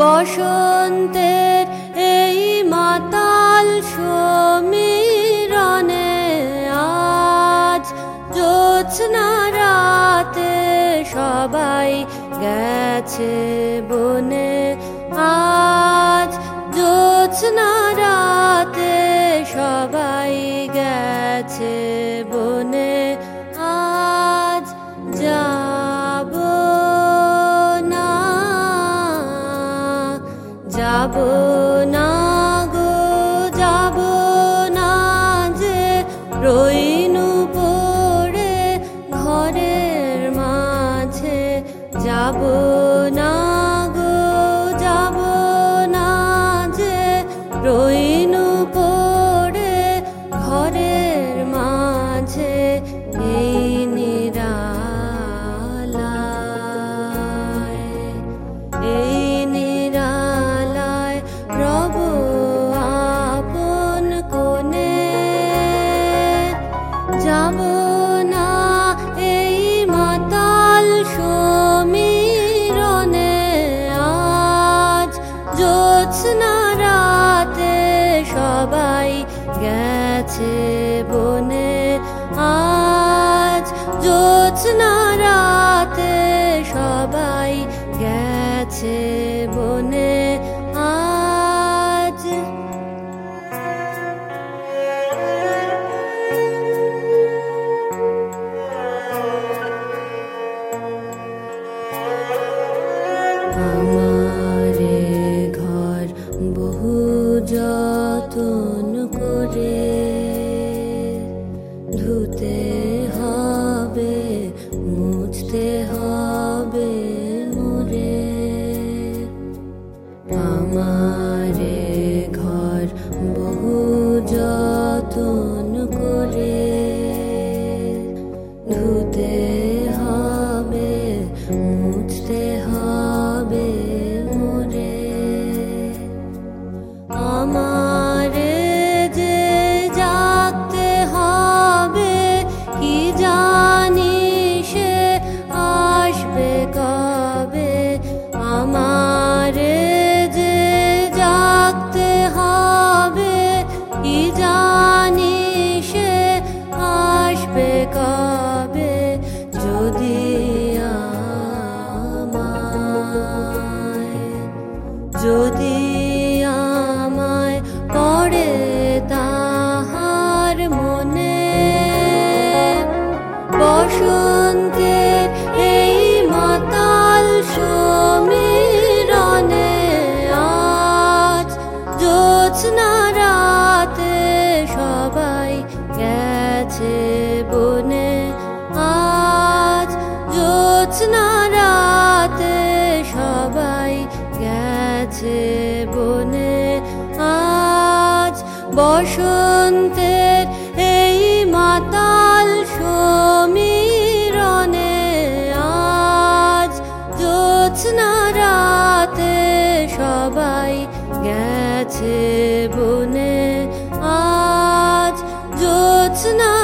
বসন্তের এই মাতাল সমীরণে আজ জোৎস্না রাতে সবাই গেছে বনে। আজ জোৎস্না রাতে সবাই গেছে kabur আছে বনে আজ জোৎস্নারা बहु जातु। 一张。সে বনে, আজ জোৎস্না রাতে সবাই গেছে বনে, আজ বসন্তের এই মাতাল সমীরণে, আজ জোৎস্না রাতে সবাই গেছে বনে, আজ জোৎস্না